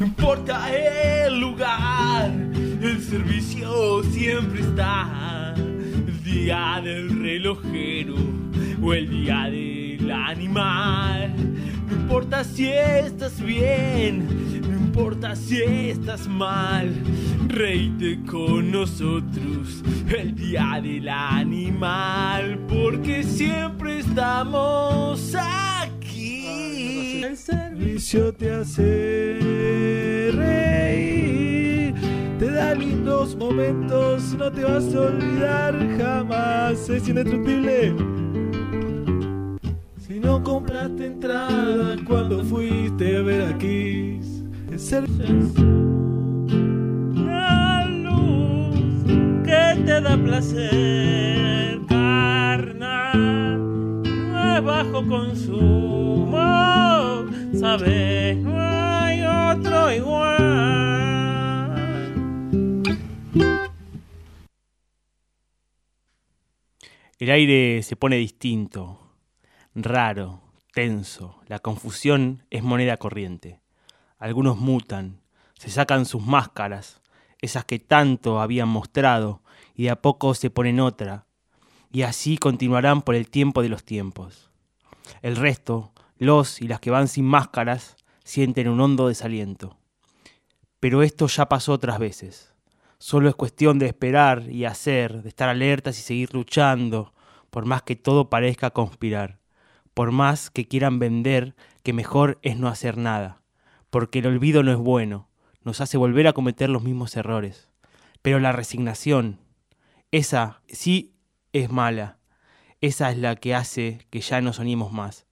no importa el lugar, el servicio siempre está. El día del relojero o el día del animal. No importa si estás bien, no importa si estás mal. Reíte con nosotros el día del animal, porque siempre estamos aquí. El servicio te hace reír, te da lindos momentos, no te vas a olvidar jamás. Es indestructible. Si no compraste entrada cuando fuiste a ver aquí, el servicio. La luz que te da placer carnal no es bajo consumo, sabes, El aire se pone distinto, raro, tenso. La confusión es moneda corriente. Algunos mutan, se sacan sus máscaras, esas que tanto habían mostrado, y de a poco se ponen otra, y así continuarán por el tiempo de los tiempos. El resto, los y las que van sin máscaras, sienten un hondo desaliento. Pero esto ya pasó otras veces. Solo es cuestión de esperar y hacer, de estar alertas y seguir luchando, por más que todo parezca conspirar, por más que quieran vender que mejor es no hacer nada, porque el olvido no es bueno, nos hace volver a cometer los mismos errores. Pero la resignación, esa sí es mala, esa es la que hace que ya no soñemos más.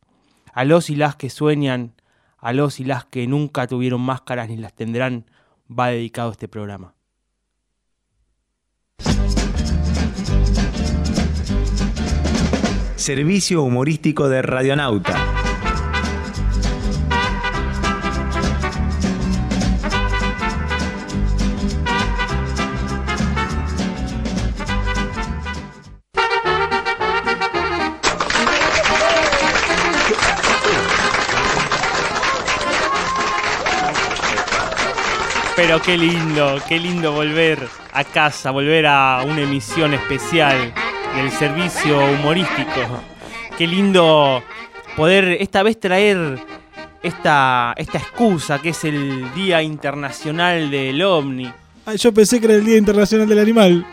A los y las que sueñan, a los y las que nunca tuvieron máscaras ni las tendrán, va dedicado este programa. Servicio humorístico de Radionauta. Pero qué lindo, qué lindo volver a casa, volver a una emisión especial del servicio humorístico. Qué lindo poder esta vez traer esta, esta excusa que es el Día Internacional del OVNI. Ay, yo pensé que era el Día Internacional del Animal.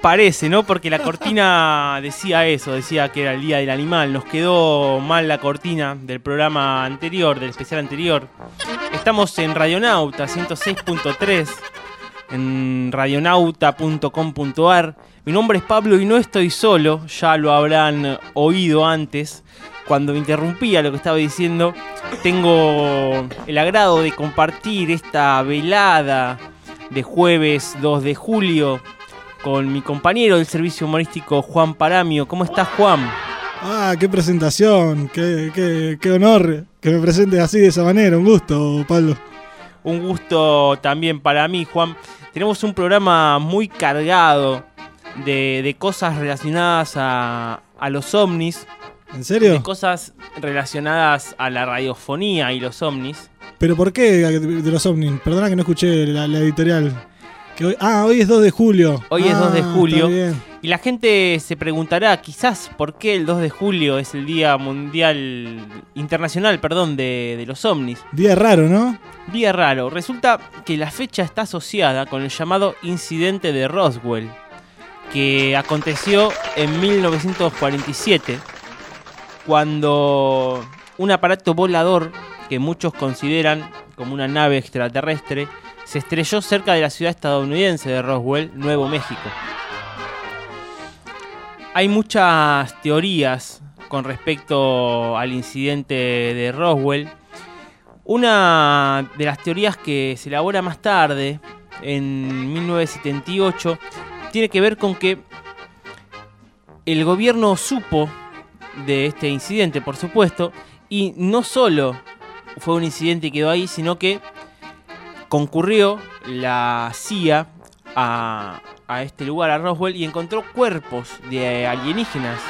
Parece, ¿no? Porque la cortina decía eso, decía que era el Día del Animal. Nos quedó mal la cortina del programa anterior, del especial anterior. Estamos en Radionauta 106.3, en radionauta.com.ar. Mi nombre es Pablo y no estoy solo, ya lo habrán oído antes. Cuando interrumpía lo que estaba diciendo, tengo el agrado de compartir esta velada de jueves 2 de julio con mi compañero del servicio humorístico Juan Paramio. ¿Cómo estás, Juan? Ah, qué presentación, qué, qué, qué honor que me presentes así de esa manera. Un gusto, Pablo. Un gusto también para mí, Juan. Tenemos un programa muy cargado de, de cosas relacionadas a, a los ovnis, ¿En serio? de cosas relacionadas a la radiofonía y los ovnis. ¿Pero por qué de los ovnis? Perdona que no escuché la, la editorial. Que hoy, ah, hoy es 2 de julio. Hoy es Ah, 2 de está julio. bien. Y la gente se preguntará quizás por qué el 2 de julio es el Día Mundial Internacional, perdón, de, de los ovnis. Día raro, ¿no? Día raro. Resulta que la fecha está asociada con el llamado incidente de Roswell, que aconteció en 1947, cuando un aparato volador que muchos consideran como una nave extraterrestre se estrelló cerca de la ciudad estadounidense de Roswell, Nuevo México. Hay muchas teorías con respecto al incidente de Roswell. Una de las teorías que se elabora más tarde, en 1978, tiene que ver con que el gobierno supo de este incidente, por supuesto, y no solo fue un incidente y quedó ahí, sino que concurrió la CIA a, este lugar, a Roswell, y encontró cuerpos de alienígenas.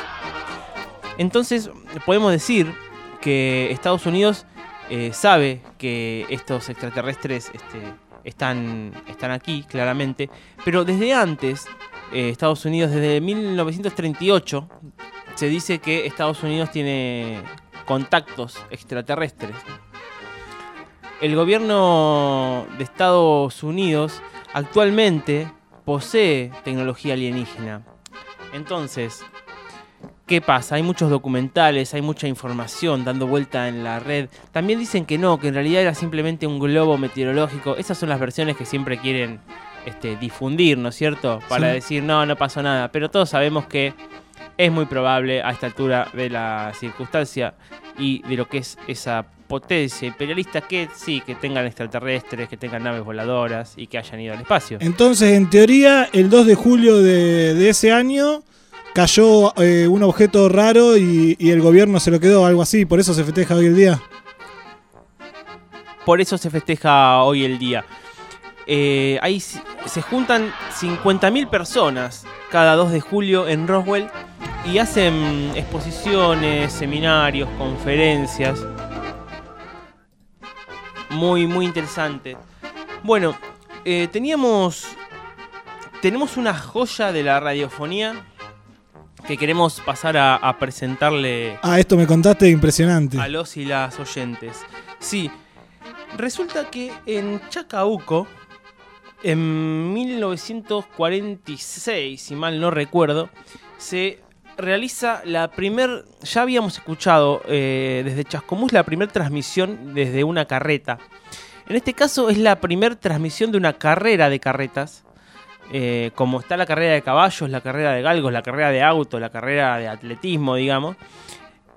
Entonces, podemos decir que Estados Unidos eh, sabe que estos extraterrestres este, están, están aquí, claramente, pero desde antes, eh, Estados Unidos, desde 1938, se dice que Estados Unidos tiene contactos extraterrestres. El gobierno de Estados Unidos actualmente posee tecnología alienígena. Entonces, ¿qué pasa? Hay muchos documentales, hay mucha información dando vuelta en la red. También dicen que no, que en realidad era simplemente un globo meteorológico. Esas son las versiones que siempre quieren este, difundir, ¿no es cierto? Para Sí. decir, no, no pasó nada. Pero todos sabemos que es muy probable a esta altura de la circunstancia y de lo que es esa potencia imperialista que sí, que tengan extraterrestres, que tengan naves voladoras y que hayan ido al espacio. Entonces, en teoría, el 2 de julio de, de ese año cayó eh, un objeto raro y, y el gobierno se lo quedó, algo así, por eso se festeja hoy el día. Por eso se festeja hoy el día. Eh, ahí se juntan 50.000 personas cada 2 de julio en Roswell y hacen exposiciones, seminarios, conferencias. Muy, muy interesante. Bueno, eh, teníamos. Tenemos una joya de la radiofonía que queremos pasar a, a presentarle Ah, esto me contaste impresionante. a los y las oyentes. Sí, resulta que en Chacabuco, en 1946, si mal no recuerdo, se realiza la primer, ya habíamos escuchado eh, desde Chascomús la primer transmisión desde una carreta. En este caso es la primer transmisión de una carrera de carretas. eh, como está la carrera de caballos, la carrera de galgos, la carrera de auto, la carrera de atletismo, digamos.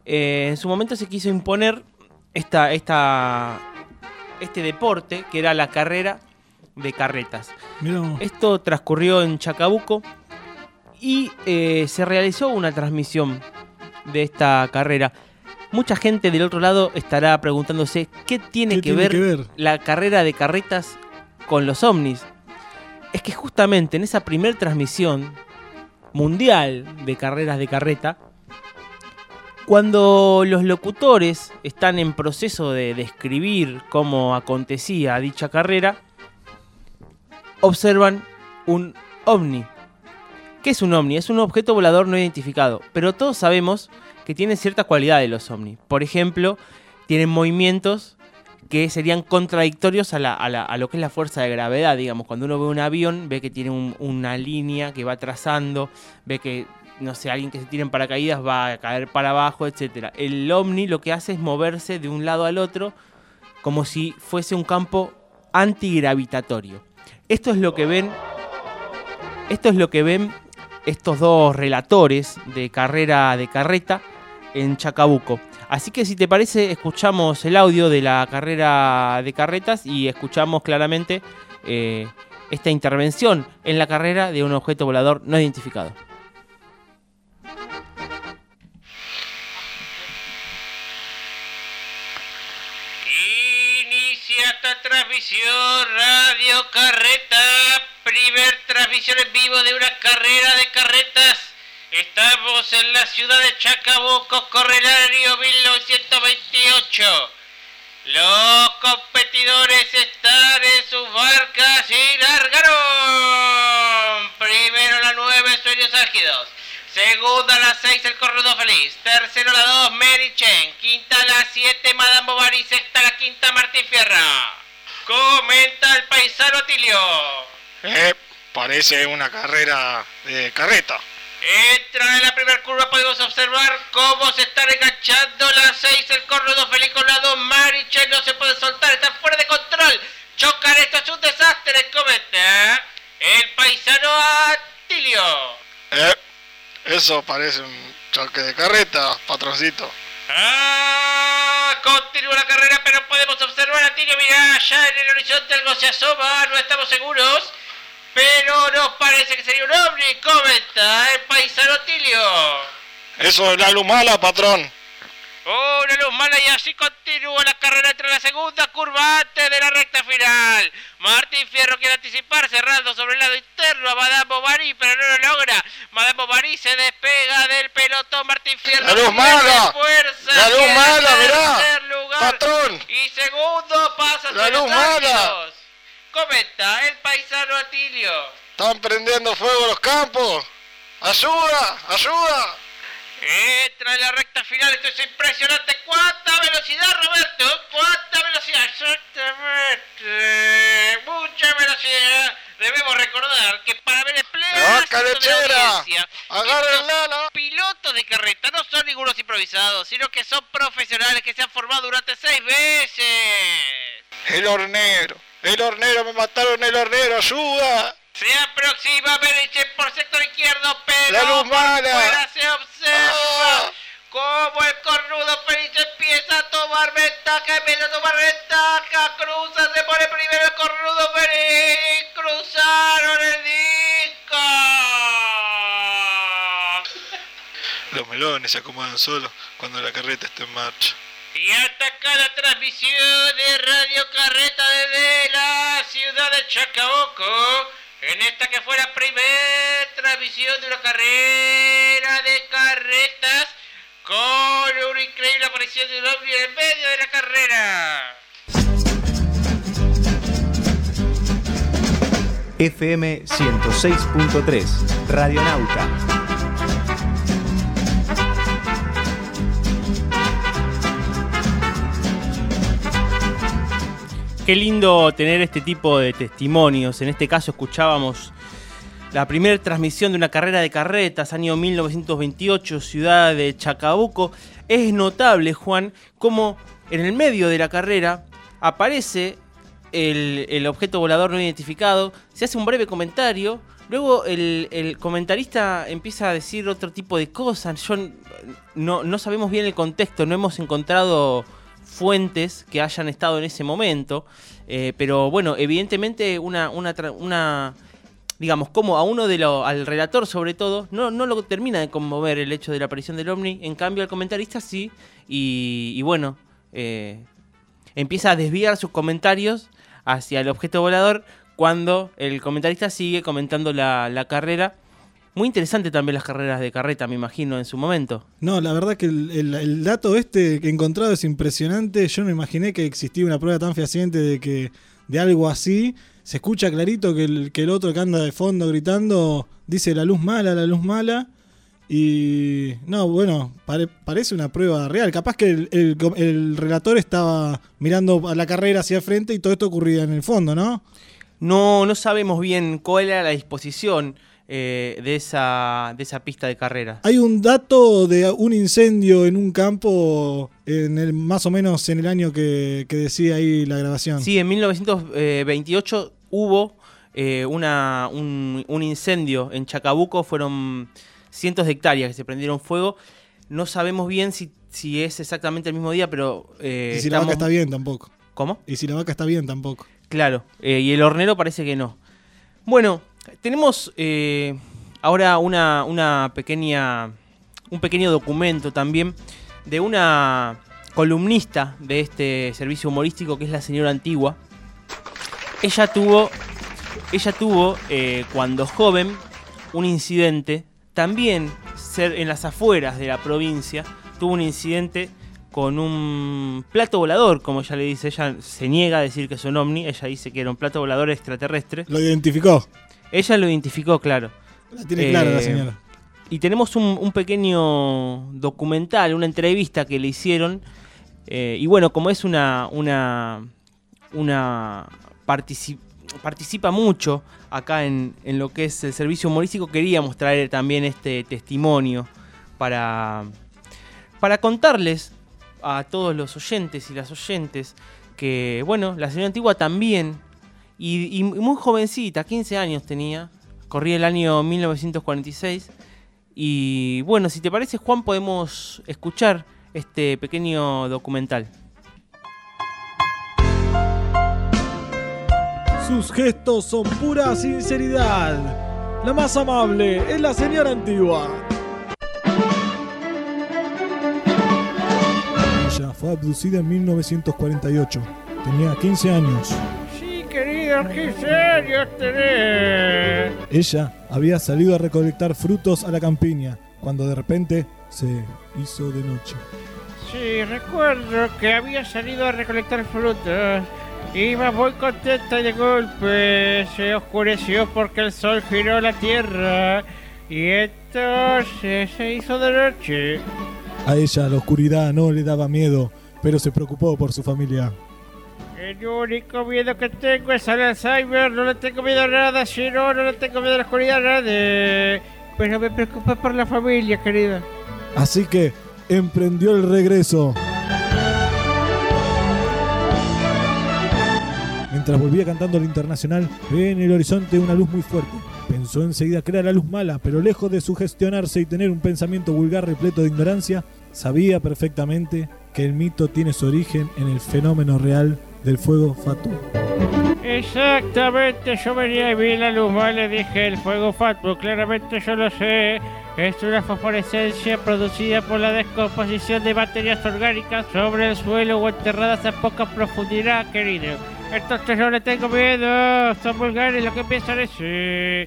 Eh, en su momento se quiso imponer esta, esta, este deporte que era la carrera de carretas. Mirá. Esto transcurrió en Chacabuco y eh, se realizó una transmisión de esta carrera. Mucha gente del otro lado estará preguntándose qué tiene, ¿Qué que, tiene ver que ver? la carrera de carretas con los ovnis. Es que justamente en esa primer transmisión mundial de carreras de carreta, cuando los locutores están en proceso de describir cómo acontecía dicha carrera, observan un ovni. ¿Qué es un ovni? Es un objeto volador no identificado, pero todos sabemos que tienen ciertas cualidades los ovnis. Por ejemplo, tienen movimientos que serían contradictorios a, la- a la- a lo que es la fuerza de gravedad, digamos. Cuando uno ve un avión, ve que tiene un- una línea que va trazando, ve que, no sé, alguien que se tira en paracaídas va a caer para abajo, etc. El ovni lo que hace es moverse de un lado al otro como si fuese un campo antigravitatorio. Esto es lo que ven. Esto es lo que ven estos dos relatores de carrera de carreta en Chacabuco. Así que si te parece, escuchamos el audio de la carrera de carretas y escuchamos claramente eh, esta intervención en la carrera de un objeto volador no identificado. Transmisión Radio Carreta, primer transmisión en vivo de una carrera de carretas. Estamos en la ciudad de Chacabuco, Correlario 1928. Los competidores están en sus barcas y largaron. Primero la 9, Sueños Ágidos. Segunda la 6, El Corredor Feliz. Tercero la 2, Mary Chen. Quinta la 7, Madame Bovary. Sexta la quinta, Martín Fierra. Comenta el paisano Atilio. Eh, parece una carrera de carreta. Entra en la primera curva, podemos observar cómo se están enganchando las 6, el corredor feliz con la 2, Mariche no se puede soltar, está fuera de control. Chocar, esto es un desastre, comenta el paisano Atilio. Eh, eso parece un choque de carreta, patroncito. Ah, continúa la carrera, Atilio, mira, allá en el horizonte algo se asoma, no estamos seguros. Pero nos parece que sería un ovni, comenta el paisano Atilio. Eso es la luz mala, patrón. Una luz mala y así continúa la carrera entre la segunda curva antes de la recta final. Martín Fierro quiere anticipar cerrando sobre el lado interno a Madame Bovary, pero no lo logra. Madame Bovary se despega del pelotón. Martín Fierro La luz mala. fuerza, La luz mala, mirá. lugar. Patrón. Y luz mala! Comenta el paisano Atilio. ¡Están prendiendo fuego los campos! ¡Ayuda! ¡Ayuda! Entra en la recta final, esto es impresionante. ¡Cuánta velocidad, Roberto! ¡Cuánta velocidad! Exactamente. Mucha velocidad. Debemos recordar que para ver el pleno ¡Ah, asiento de la la! pilotos de carreta no son ningunos improvisados, sino que son profesionales que se han formado durante seis meses. ¡El hornero! ¡El hornero! ¡Me mataron el hornero! ¡Ayuda! Se aproxima Beriche por sector izquierdo, pero ¡La luz por mala! fuera se observa Ah. cómo el cornudo Periche empieza a tomar ventaja, empieza a tomar ventaja, cruza, se pone primero el cornudo Periche, cruzaron el disco. Los melones se acomodan solos cuando la carreta está en marcha. Y hasta acá la transmisión de Radio Carreta desde la ciudad de Chacabuco. En esta que fue la primera transmisión de una carrera de carretas con una increíble aparición de un hombre en medio de la carrera. FM 106.3, Radionauta. Qué lindo tener este tipo de testimonios. En este caso escuchábamos la primera transmisión de una carrera de carretas, año 1928, ciudad de Chacabuco. Es notable, Juan, cómo en el medio de la carrera aparece el, objeto volador no identificado, se hace un breve comentario, luego el, comentarista empieza a decir otro tipo de cosas. Yo no sabemos bien el contexto, no hemos encontrado fuentes que hayan estado en ese momento. eh, pero bueno, evidentemente una, una, una digamos, como a uno de los, al relator sobre todo, no, no lo termina de conmover el hecho de la aparición del ovni, en cambio al comentarista sí, y, bueno, eh, empieza a desviar sus comentarios hacia el objeto volador cuando el comentarista sigue comentando la carrera. Muy interesante también las carreras de carreta, me imagino, en su momento. No, la verdad que el, el- el dato este que he encontrado es impresionante. Yo no imaginé que existía una prueba tan fehaciente de que de algo así. Se escucha clarito que el, que el otro que anda de fondo gritando dice la luz mala, la luz mala. Y no, bueno, pare- parece una prueba real. Capaz que el, el- el relator estaba mirando a la carrera hacia frente y todo esto ocurría en el fondo, ¿no? No, no sabemos bien cuál era la disposición eh, de, esa, de esa pista de carrera. Hay un dato de un incendio en un campo en el, más o menos en el año que, que decía ahí la grabación. Sí, en 1928 hubo eh, una, un, un incendio en Chacabuco, fueron cientos de hectáreas que se prendieron fuego. No sabemos bien si, si es exactamente el mismo día, pero... eh, y si la vaca está bien tampoco. ¿Cómo? Y si la vaca está bien tampoco. Claro, eh, y el hornero parece que no. Bueno, tenemos eh, ahora una, una pequeña, un pequeño documento también de una columnista de este servicio humorístico que es la señora Antigua. Ella tuvo, ella tuvo eh, cuando joven un incidente, también en las afueras de la provincia, tuvo un incidente con un plato volador, como ella le dice, ella se niega a decir que es un ovni, ella dice que era un plato volador extraterrestre. Lo identificó. Ella lo identificó, claro. La tiene clara la Eh, señora. Y tenemos un, un pequeño documental, una entrevista que le hicieron. eh, y bueno, como es una. una. una. partici- participa mucho acá en, en lo que es el servicio humorístico, queríamos traer también este testimonio para. para contarles a todos los oyentes y las oyentes que, bueno, la señora antigua también, y, y muy jovencita, 15 años tenía, corría el año 1946. Y bueno, si te parece, Juan, podemos escuchar este pequeño documental. Sus gestos son pura sinceridad. La más amable es la señora antigua. Ella fue abducida en 1948. Tenía 15 años. Ella había salido a recolectar frutos a la campiña cuando de repente se hizo de noche. Sí, recuerdo que había salido a recolectar frutas Iba muy contenta y de golpe se oscureció porque el sol giró la tierra y entonces se hizo de noche. A ella la oscuridad no le daba miedo, pero se preocupó por su familia. El único miedo que tengo es al Alzheimer, no le tengo miedo a nada, si no, no le tengo miedo a la oscuridad a nadie. Pero me preocupa por la familia, querida. Así que emprendió el regreso. Mientras volvía cantando el internacional, ve en el horizonte una luz muy fuerte. Pensó enseguida que era la luz mala, pero lejos de sugestionarse y tener un pensamiento vulgar repleto de ignorancia, sabía perfectamente que el mito tiene su origen en el fenómeno real del fuego fatuo. Exactamente, yo venía y vi la luz le dije el fuego fatuo, claramente yo lo sé. Es una fosforescencia producida por la descomposición de materias orgánicas sobre el suelo o enterradas a poca profundidad, querido. Entonces no le tengo miedo, son vulgares lo que piensan es... sí.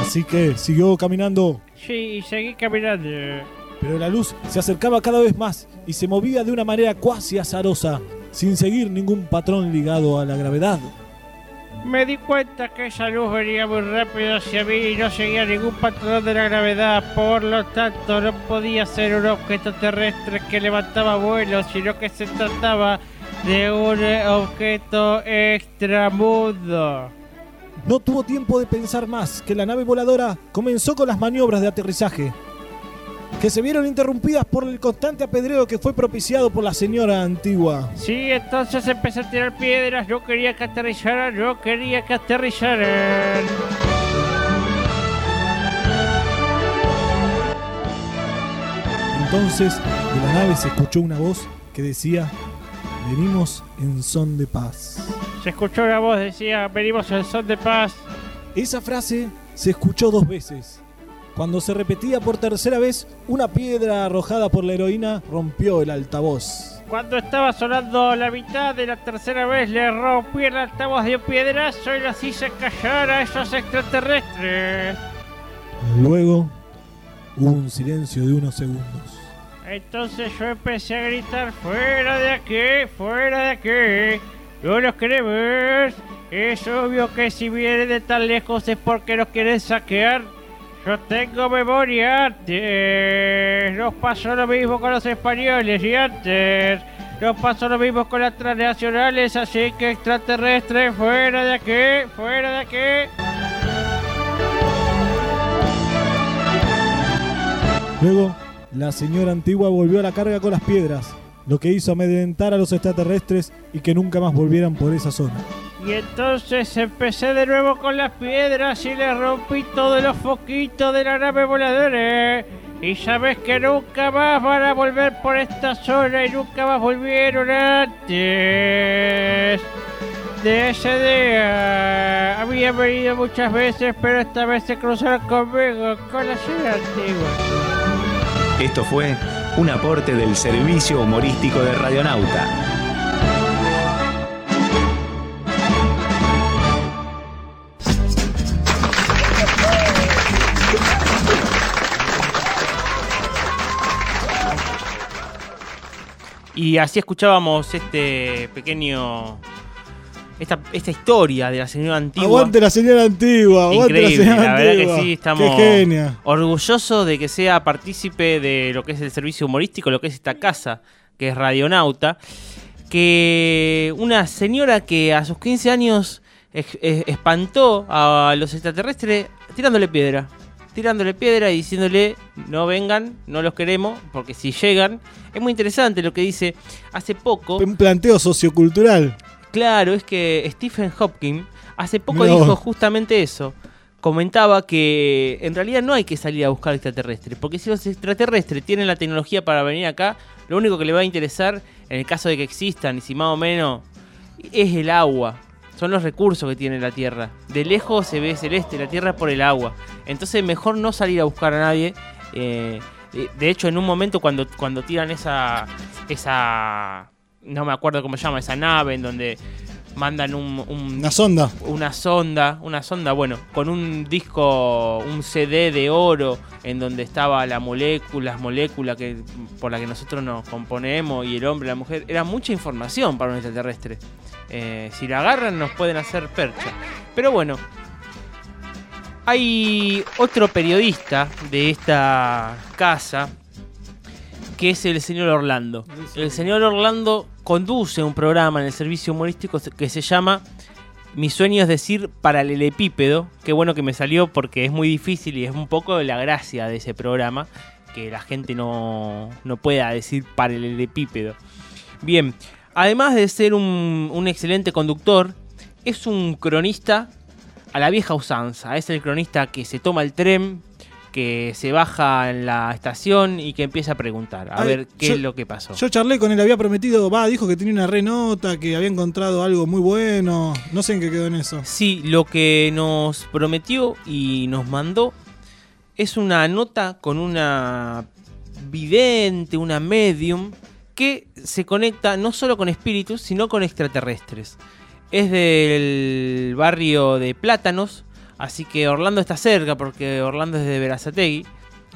Así que siguió caminando, Sí, y seguí caminando. Pero la luz se acercaba cada vez más y se movía de una manera cuasi azarosa, sin seguir ningún patrón ligado a la gravedad. Me di cuenta que esa luz venía muy rápido hacia mí y no seguía ningún patrón de la gravedad, por lo tanto no podía ser un objeto terrestre que levantaba vuelo, sino que se trataba de un objeto extramundo. No tuvo tiempo de pensar más que la nave voladora comenzó con las maniobras de aterrizaje, que se vieron interrumpidas por el constante apedreo que fue propiciado por la señora antigua. Sí, entonces empecé a tirar piedras, no quería que aterrizaran, no quería que aterrizaran. Entonces de la nave se escuchó una voz que decía, venimos en son de paz. Se escuchó una voz, decía, venimos en son de paz. Esa frase se escuchó dos veces. Cuando se repetía por tercera vez, una piedra arrojada por la heroína rompió el altavoz. Cuando estaba sonando la mitad de la tercera vez, le rompí el altavoz de un piedrazo y los hice callar a esos extraterrestres. Luego hubo un silencio de unos segundos. Entonces yo empecé a gritar, fuera de aquí, fuera de aquí. No los queremos. Es obvio que si vienen de tan lejos es porque nos quieren saquear. Yo tengo memoria antes. Nos pasó lo mismo con los españoles y antes. Nos pasó lo mismo con las transnacionales, así que extraterrestres, fuera de aquí, fuera de aquí. Luego, la señora antigua volvió a la carga con las piedras, lo que hizo amedrentar a los extraterrestres y que nunca más volvieran por esa zona. Y entonces empecé de nuevo con las piedras y le rompí todos los foquitos de la nave voladora. Y sabes que nunca más van a volver por esta zona y nunca más volvieron antes. De ese día habían venido muchas veces, pero esta vez se cruzaron conmigo, con la ciudad antigua. Esto fue un aporte del servicio humorístico de Radionauta. Y así escuchábamos este pequeño. Esta, esta historia de la señora antigua. Aguante la señora antigua, aguante la Increíble, señora la verdad antigua. que sí, estamos Qué genia. orgullosos de que sea partícipe de lo que es el servicio humorístico, lo que es esta casa, que es Radionauta. Que una señora que a sus 15 años espantó a los extraterrestres tirándole piedra. Tirándole piedra y diciéndole no vengan, no los queremos, porque si llegan. Es muy interesante lo que dice hace poco. Un planteo sociocultural. Claro, es que Stephen Hopkins hace poco dijo justamente eso. Comentaba que en realidad no hay que salir a buscar extraterrestres, porque si los extraterrestres tienen la tecnología para venir acá, lo único que le va a interesar, en el caso de que existan, y si más o menos, es el agua. Son los recursos que tiene la Tierra. De lejos se ve celeste, la Tierra por el agua. Entonces mejor no salir a buscar a nadie. eh, eh, de hecho, en un momento cuando, cuando tiran esa, esa... No me acuerdo cómo se llama, esa nave en donde mandan un, un- Una sonda. una sonda, una sonda, bueno, con un disco, un CD de oro en donde estaba la molécula, las moléculas que, por la que nosotros nos componemos y el hombre, la mujer. Era mucha información para un extraterrestre. Eh, si la agarran nos pueden hacer percha. Pero bueno, hay otro periodista de esta casa que es el señor Orlando. El señor Orlando conduce un programa en el servicio humorístico que se llama Mi sueño es decir paralelepípedo. Qué bueno que me salió porque es muy difícil y es un poco la gracia de ese programa. Que la gente no, no pueda decir paralelepípedo. Bien, además de ser un, un excelente conductor, es un cronista a la vieja usanza. Es el cronista que se toma el tren, que se baja en la estación y que empieza a preguntar. A Ay, ver qué yo- es lo que pasó. Yo charlé con él, había prometido, va, dijo que tenía una re nota, que había encontrado algo muy bueno. No sé en qué quedó en eso. Sí, lo que nos prometió y nos mandó es una nota con una vidente, una medium, que se conecta no solo con espíritus, sino con extraterrestres. Es del barrio de Plátanos, así que Orlando está cerca porque Orlando es de Verazategui.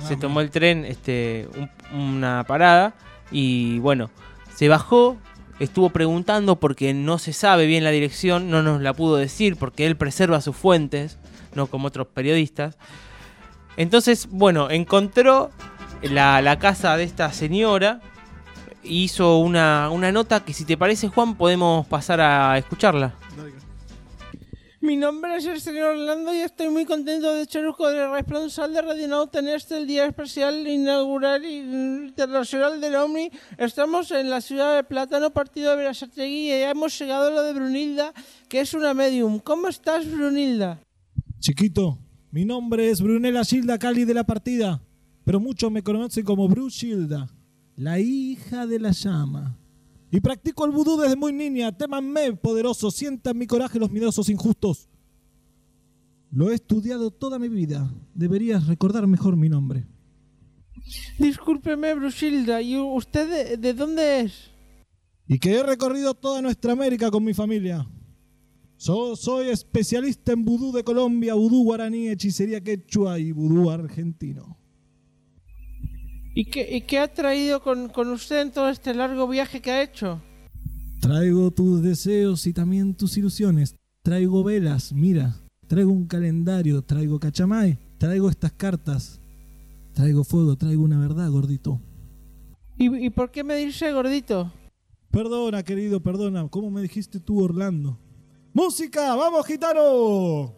Se Ah, tomó el tren, este, un- una parada y bueno, se bajó, estuvo preguntando porque no se sabe bien la dirección, no nos la pudo decir porque él preserva sus fuentes, no como otros periodistas. Entonces, bueno, encontró la, la casa de esta señora, hizo una, una nota que si te parece Juan podemos pasar a escucharla. Mi nombre es el señor Orlando y estoy muy contento de ser el responsable de Radionauta en este Día Especial Inaugural Internacional del OVNI. Estamos en la ciudad de Plátano, partido de Verazategui, y ya hemos llegado a lo de Brunilda, que es una medium. ¿Cómo estás, Brunilda? Chiquito, mi nombre es Brunella Gilda Cali de la partida, pero muchos me conocen como Bru Gilda, la hija de la llama. Y practico el vudú desde muy niña, témanme, poderoso, sientan mi coraje los miedosos injustos. Lo he estudiado toda mi vida, deberías recordar mejor mi nombre. Discúlpeme, Brusilda, ¿y usted de, de dónde es? Y que he recorrido toda nuestra América con mi familia. So- soy especialista en vudú de Colombia, vudú guaraní, hechicería quechua y vudú argentino. ¿Y qué, y qué ha traído con, con usted en todo este largo viaje que ha hecho? Traigo tus deseos y también tus ilusiones. Traigo velas, mira. Traigo un calendario, traigo cachamay, traigo estas cartas. Traigo fuego, traigo una verdad, gordito. ¿Y, y por qué me dice gordito? Perdona, querido, perdona. ¿Cómo me dijiste tú, Orlando? ¡Música! ¡Vamos, gitano!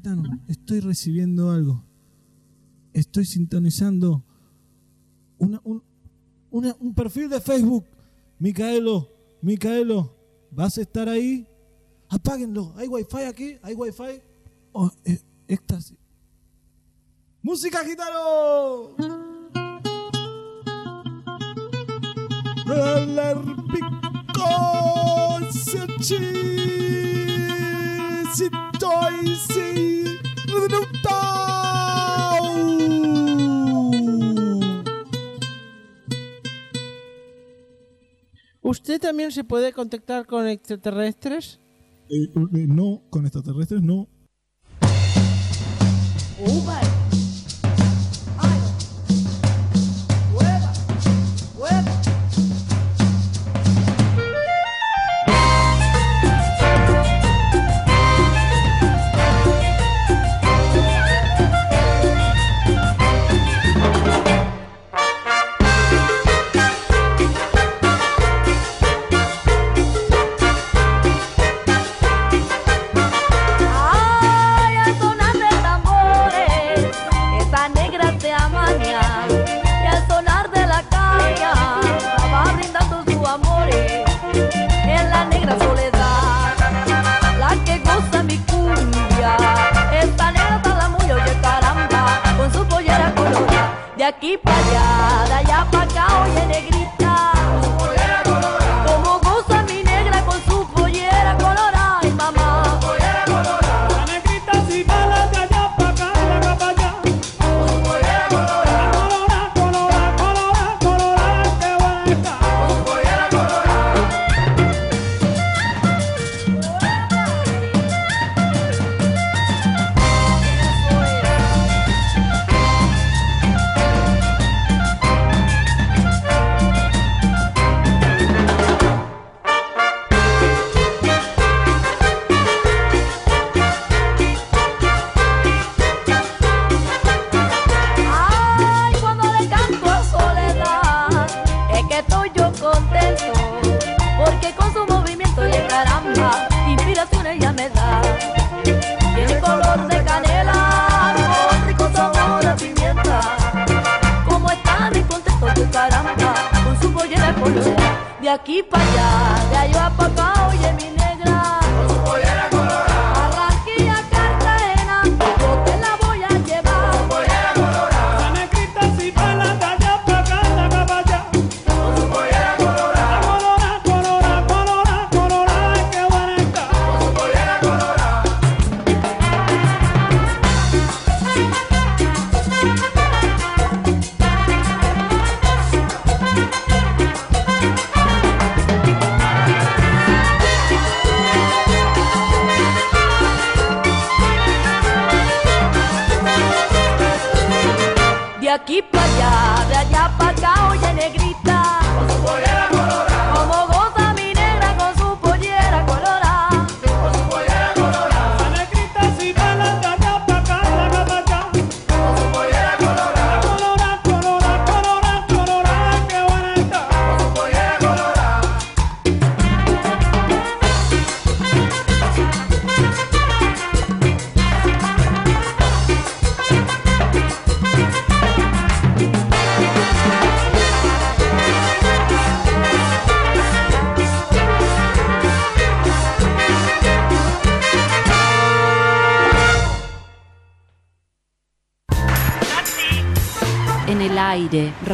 Gitano. Estoy recibiendo algo. Estoy sintonizando una- un, una- un perfil de Facebook. Micaelo, Micaelo, ¿vas a estar ahí? Apáguenlo. ¿Hay wifi aquí? ¿Hay wifi? Oh, eh. ¡Música, gitano! El arpico se estoy si ¿Usted también se puede contactar con extraterrestres? Eh, eh, no, con extraterrestres no. Ay, De aquí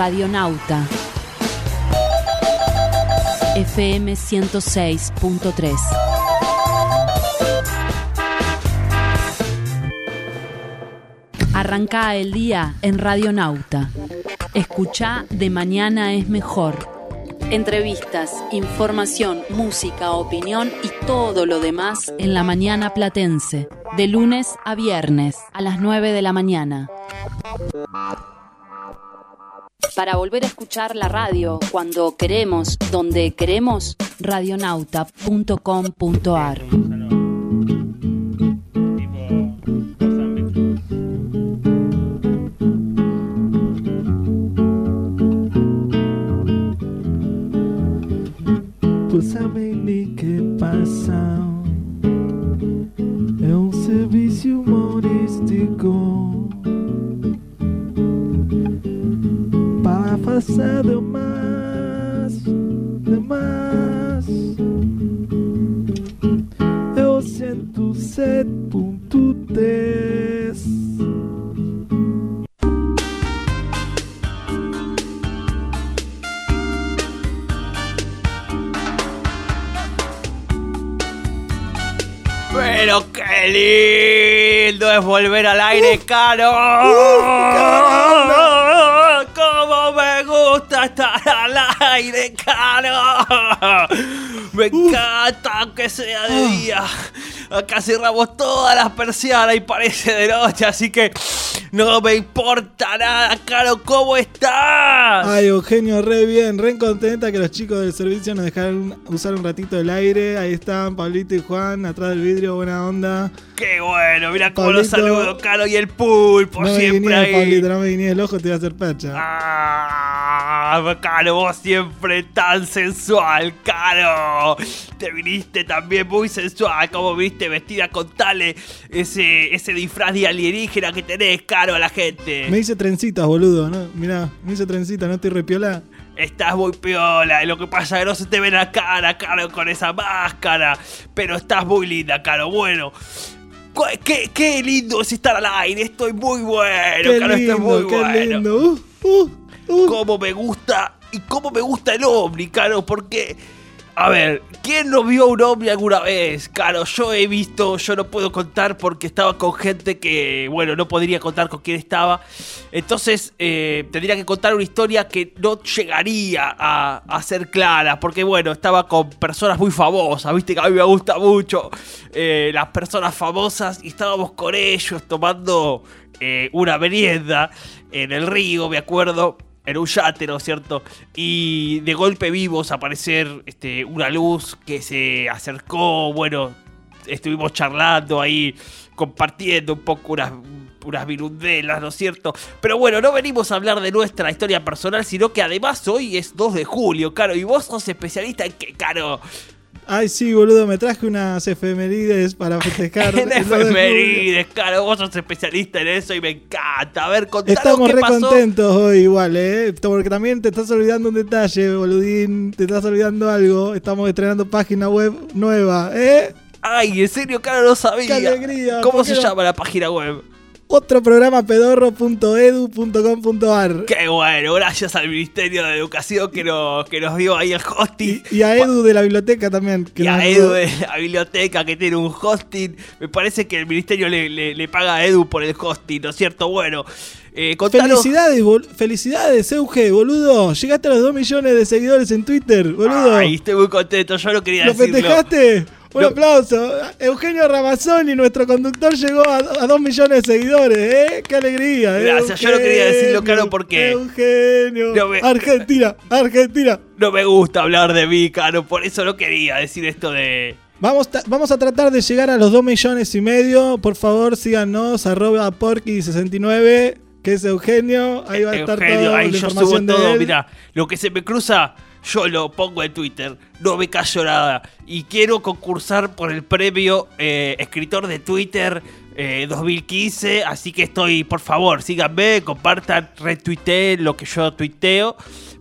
Radionauta. FM 106.3. Arranca el día en Radionauta. Escucha De Mañana es Mejor. Entrevistas, información, música, opinión y todo lo demás en la mañana platense. De lunes a viernes a las 9 de la mañana. Para volver a escuchar la radio cuando queremos, donde queremos, radionauta.com.ar. Nem que passa É um serviço humorístico Fazer de mais De mais Eu sinto sete ponto dez Pero qué lindo es volver al aire, Caro. ¡Cómo me gusta estar al aire, Caro! Me encanta que sea de día. Acá cerramos todas las persianas y parece de noche, así que no me importa nada, Caro. ¿Cómo estás? Ay, Eugenio, re bien, re contenta que los chicos del servicio nos dejaron usar un ratito el aire. Ahí están Pablito y Juan, atrás del vidrio, buena onda. Qué bueno, mira cómo los Pablito. saludo, Caro, y el pulpo no me siempre guiñes, ahí. Pablito, no me guiñes el ojo, te voy a hacer percha. Ah, Caro, vos siempre tan sensual, Caro. Te viniste también muy sensual, como viniste vestida con tale ese, ese disfraz de alienígena que tenés, Caro, a la gente. Me hice trencitas, boludo, ¿no? Mirá, me hice trencitas, ¿no estoy repiola? Estás muy piola, y lo que pasa es que no se te ve la cara, Caro, con esa máscara. Pero estás muy linda, Caro. Bueno, qué, qué lindo es estar al aire. Estoy muy bueno, Qué Caro, estoy muy lindo, qué bueno. lindo. Uh, Uh, uh. cómo me gusta y cómo me gusta el ovni, Caro, porque, a ver, ¿quién no vio un ovni alguna vez? Caro, yo he visto, yo no puedo contar porque estaba con gente que, bueno, no podría contar con quién estaba. Entonces, eh, tendría que contar una historia que no llegaría a, a ser clara, porque, bueno, estaba con personas muy famosas, viste que a mí me gusta mucho eh, las personas famosas y estábamos con ellos tomando eh, una merienda en el río, me acuerdo. En un yate, ¿no es cierto? Y de golpe vimos aparecer este, una luz que se acercó. Bueno, estuvimos charlando ahí, compartiendo un poco unas, unas virundelas, ¿no es cierto? Pero bueno, no venimos a hablar de nuestra historia personal, sino que además hoy es 2 de julio, Caro. Y vos sos especialista en qué, Caro. Ay, sí, boludo, me traje unas efemérides para festejar. En el 2 de julio. efemérides, Caro. Vos sos especialista en eso y me encanta. A ver, contanos Estamos qué re pasó. contentos hoy igual, ¿eh? Porque también te estás olvidando un detalle, boludín. Te estás olvidando algo. Estamos estrenando página web nueva, ¿eh? Ay, en serio, Caro, no sabía. Qué alegría, ¿Cómo ¿por se no? llama la página web? Otro programa pedorro.edu.com.ar. Qué bueno, gracias al Ministerio de Educación que nos, que nos dio ahí el hosting. Y a Edu de la biblioteca también. que Y a Edu de la biblioteca que tiene un hosting. Me parece que el ministerio le, le- le paga a Edu por el hosting, ¿no es cierto? Bueno, eh, Felicidades, bol- felicidades, Euge, boludo. Llegaste a los 2 millones de seguegillos en Twitter, boludo. Ay, estoy muy contento, yo no quería ¿Lo decirlo. festejaste? Un Lo- aplauso. Eugenio Ramazzoni, nuestro conductor, llegó a, a 2 millones de seguidores, ¿eh? ¡Qué alegría! Gracias, yo no quería decirlo, claro, porque- Eugenio. No me- Argentina, Argentina. No me gusta hablar de mí, Caro, por eso no quería decir esto de... Vamos, vamos a tratar de llegar a los 2 millones y medio. Por favor, síganos, arroba porky69, que es Eugenio. Ahí va a estar Eugenio, toda ahí la yo subo información de todo, mira, lo que se me cruza, yo lo pongo en Twitter, no me callo nada. Y quiero concursar por el premio eh, escritor de Twitter eh, 2015, así que estoy, por favor, síganme, compartan, retuiteen lo que yo tuiteo.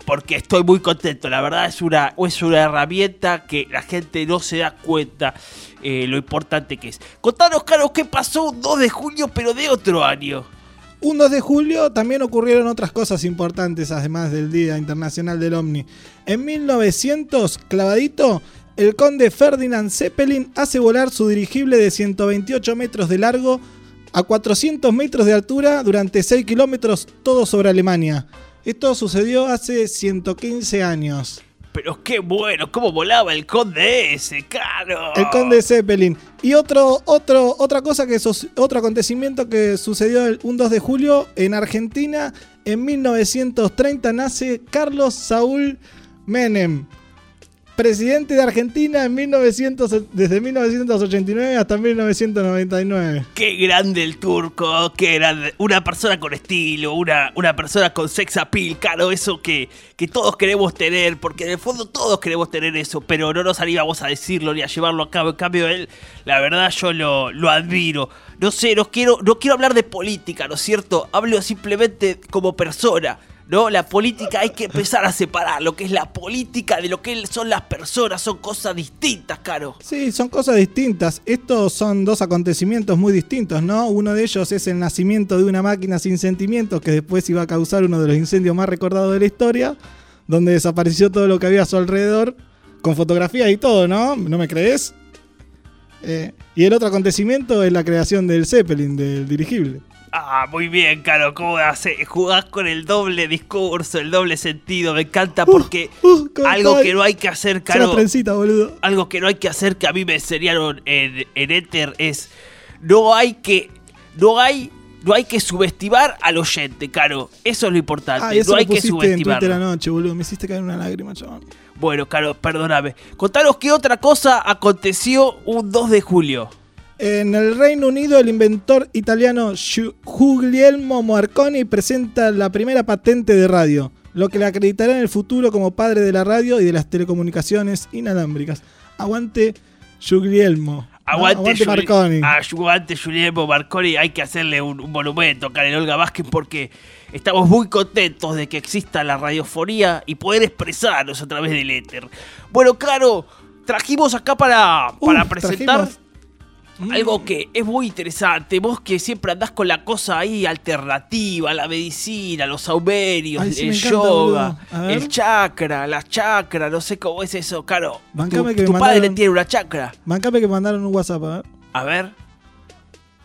Porque estoy muy contento, la verdad es una, es una herramienta que la gente no se da cuenta eh, lo importante que es. Contanos, Carlos, qué pasó un 2 de julio, pero de otro año. Un 2 de julio también ocurrieron otras cosas importantes, además del Día Internacional del OVNI. En 1900, clavadito, el conde Ferdinand Zeppelin hace volar su dirigible de 128 metros de largo a 400 metros de altura durante 6 kilómetros, todo sobre Alemania. Esto sucedió hace 115 años. Pero qué bueno, cómo volaba el conde ese, caro. El conde Zeppelin. Y otro, otro, otra cosa que sus- otro acontecimiento que sucedió el un 2 de julio en Argentina. En 1930 nace Carlos Saúl Menem. Presidente de Argentina en 1900, desde 1989 hasta 1999. Qué grande el turco, qué grande. Una persona con estilo, una, una persona con sex appeal, caro, eso que, que todos queremos tener, porque en el fondo todos queremos tener eso, pero no nos animamos a decirlo ni a llevarlo a cabo. En cambio, él, la verdad, yo lo, lo admiro. No sé, no quiero, no quiero hablar de política, ¿no es cierto? Hablo simplemente como persona. ¿No? La política hay que empezar a separar lo que es la política de lo que son las personas, son cosas distintas, caro. Sí, son cosas distintas. Estos son dos acontecimientos muy distintos, ¿no? Uno de ellos es el nacimiento de una máquina sin sentimientos que después iba a causar uno de los incendios más recordados de la historia, donde desapareció todo lo que había a su alrededor, con fotografía y todo, ¿no? ¿No me crees? Eh, y el otro acontecimiento es la creación del Zeppelin, del dirigible. Ah, muy bien, Caro. ¿Cómo hace? Jugás con el doble discurso, el doble sentido. Me encanta porque Uh, ¿cómo algo que no hay que hacer, Caro. trencita, boludo. Algo que no hay que hacer que a mí me enseñaron en, en Ether es no hay que no hay no hay que subestimar al oyente, Caro. Eso es lo importante. Ah, eso no lo hay que Twitter subestimarlo. anoche, boludo. Me hiciste caer una lágrima, chaval. Bueno, Caro, perdóname. Contanos qué otra cosa aconteció un 2 de julio. En el Reino Unido, el inventor italiano Guglielmo Marconi presenta la primera patente de radio, lo que le acreditará en el futuro como padre de la radio y de las telecomunicaciones inalámbricas. Aguante Guglielmo. ¿no? Aguante, Marconi. a- aguante Guillermo Marconi, hay que hacerle un, un monumento acá en Olga Vázquez porque estamos muy contentos de que exista la radiofonía y poder expresarnos a través del éter. Bueno, claro, trajimos acá para, para presentar trajimos Algo que es muy interesante, vos que siempre andás con la cosa ahí alternativa, la medicina, los Ay, sí, el yoga, el chakra, la chakra, no sé cómo es eso, claro. Bancame tu que tu me padre mandaron- tiene una chakra. Mancame que mandaron un WhatsApp, a ver. A ver.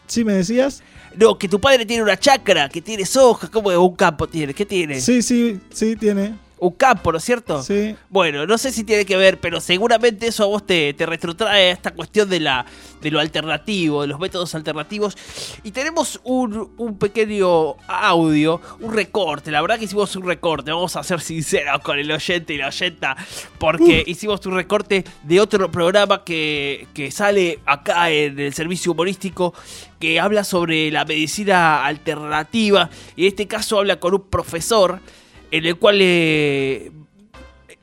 ¿Sí me decías? No, que tu padre tiene una chakra, que tiene soja, ¿cómo es? Un campo tiene, ¿qué tiene? Sí, sí, sí, tiene. Un campo, ¿no es cierto? Sí. Bueno, no sé si tiene que ver, pero seguramente eso a vos te, te retrotrae a esta cuestión de, la, de lo alternativo, de los métodos alternativos. Y tenemos un, un pequeño audio, un recorte. La verdad que hicimos un recorte, vamos a ser sinceros con el oyente y la oyenta, porque hicimos un recorte de otro programa que, que sale acá en el servicio humorístico que habla sobre la medicina alternativa. Y en este caso habla con un profesor en el cual eh,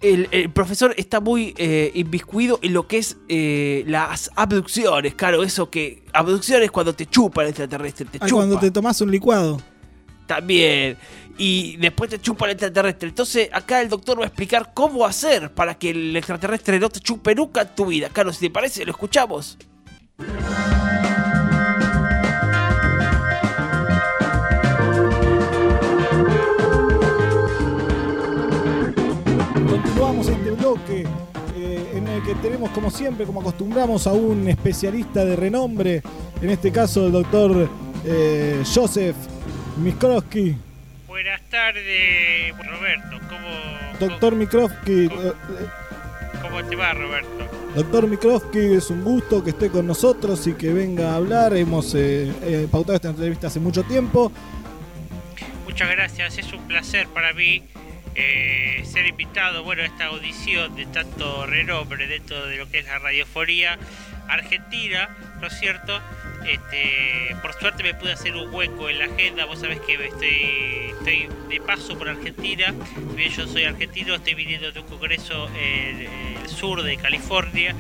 el, el profesor está muy eh, inviscuido en lo que es eh, las abducciones, claro, eso que abducciones cuando te chupa el extraterrestre, te Ah, chupa cuando te tomás un licuado. también y después te chupa el extraterrestre. Entonces acá el doctor va a explicar cómo hacer para que el extraterrestre no te chupe nunca en tu vida. Claro, si te parece, lo escuchamos. Bloque eh, en el que tenemos, como siempre, como acostumbramos, a un especialista de renombre, en este caso el doctor eh, Joseph Mikrowski. Buenas tardes, Roberto. ¿Cómo, Doctor Mikrowski, eh, cómo te va, Roberto? doctor Mikrowski, es un gusto que esté con nosotros y que venga a hablar. Hemos eh, eh, pautado esta entrevista hace mucho tiempo. Muchas gracias, es un placer para mí eh, ser invitado bueno, a esta audición de tanto renombre dentro de lo que es la radiofonía argentina, ¿no es cierto? Este, por suerte me pude hacer un hueco en la agenda, vos sabés que estoy, estoy de paso por Argentina, bien yo soy argentino, estoy viniendo de un congreso en el sur de California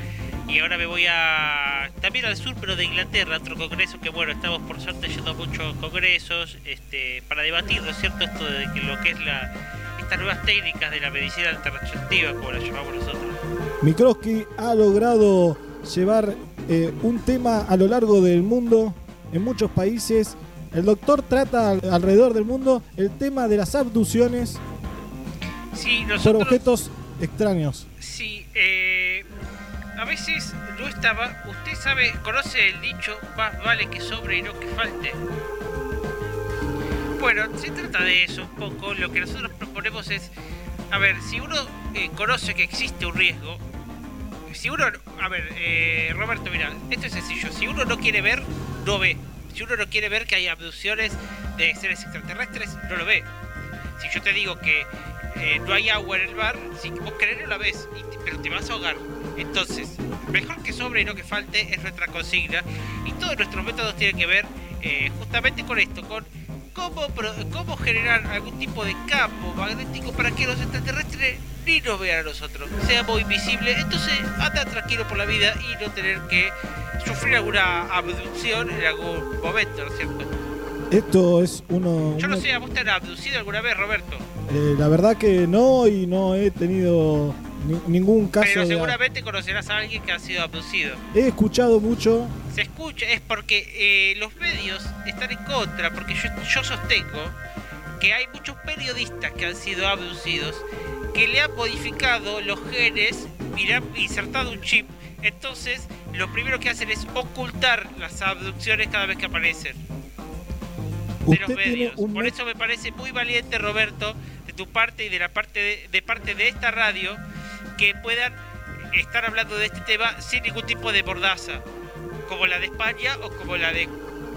y ahora me voy a también al sur pero de Inglaterra otro congreso que bueno estamos por suerte yendo a muchos congresos este para debatir no es cierto esto de que lo que es la estas nuevas técnicas de la medicina alternativa como la llamamos nosotros Mikrowski ha logrado llevar eh, un tema a lo largo del mundo, en muchos países. El doctor trata al- alrededor del mundo el tema de las abducciones sí por nosotros objetos extraños. sí eh, a veces no estaba usted sabe conoce el dicho más vale que sobre y no que falte Bueno, se trata de eso un poco. Lo que nosotros proponemos es, a ver, si uno eh, conoce que existe un riesgo, si uno, a ver, eh, Roberto, mira, esto es sencillo. Si uno no quiere ver, no ve. Si uno no quiere ver que hay abducciones de seres extraterrestres, no lo ve. Si yo te digo que eh, no hay agua en el bar, si vos querés no la ves, y pero te vas a ahogar. Entonces, mejor que sobre y no que falte es nuestra consigna. Y todos nuestros métodos tienen que ver eh, justamente con esto, con cómo, generar algún tipo de campo magnético para que los extraterrestres ni nos vean a nosotros, seamos invisibles. Entonces, anda tranquilo por la vida y no tener que sufrir alguna abducción en algún momento, ¿no es cierto? Esto es uno... Yo no uno- sé, ¿a vos te han abducido alguna vez, Roberto? eh, la verdad que no y no he tenido ni- ningún caso Pero de... seguramente conocerás a alguien que ha sido abducido. He escuchado mucho... Se escucha, es porque eh, los medios están en contra, porque yo, yo sostengo que hay muchos periodistas que han sido abducidos, que le han modificado los genes y le han insertado un chip. Entonces, lo primero que hacen es ocultar las abducciones cada vez que aparecen de los medios. un Por eso me parece muy valiente, Roberto, de tu parte y de la parte de, de parte de esta radio, que puedan estar hablando de este tema sin ningún tipo de mordaza, como la de España o como la de